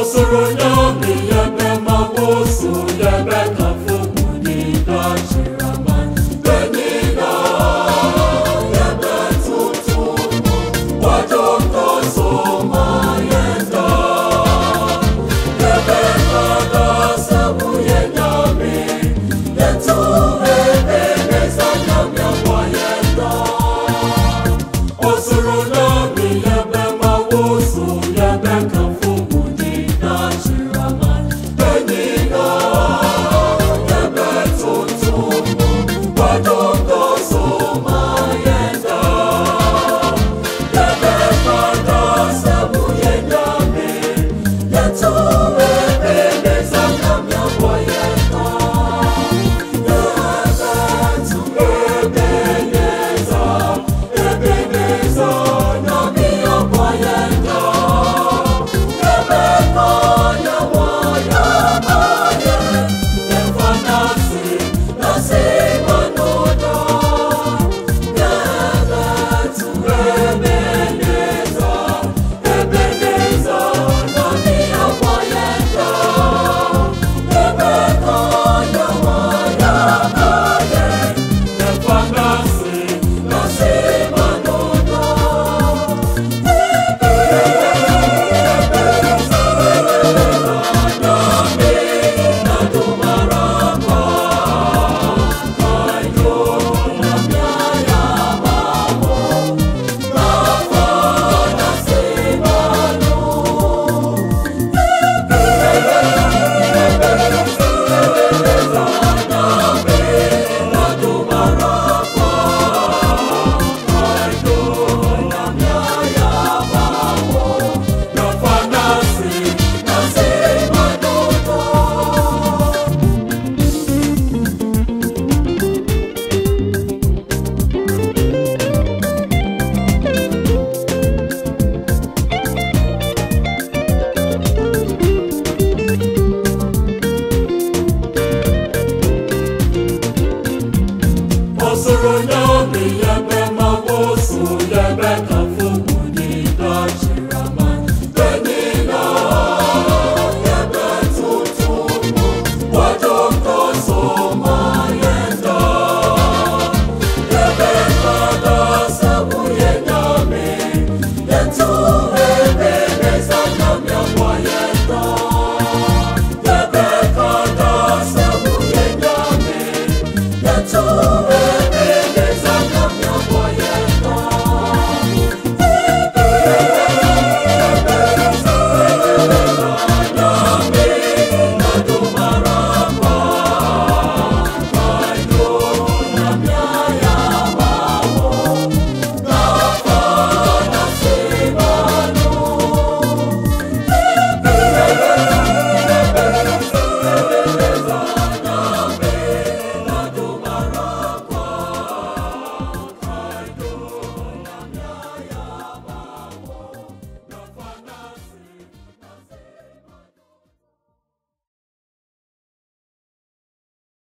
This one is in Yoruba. osoro nyomi yebe mawo so yebe ka.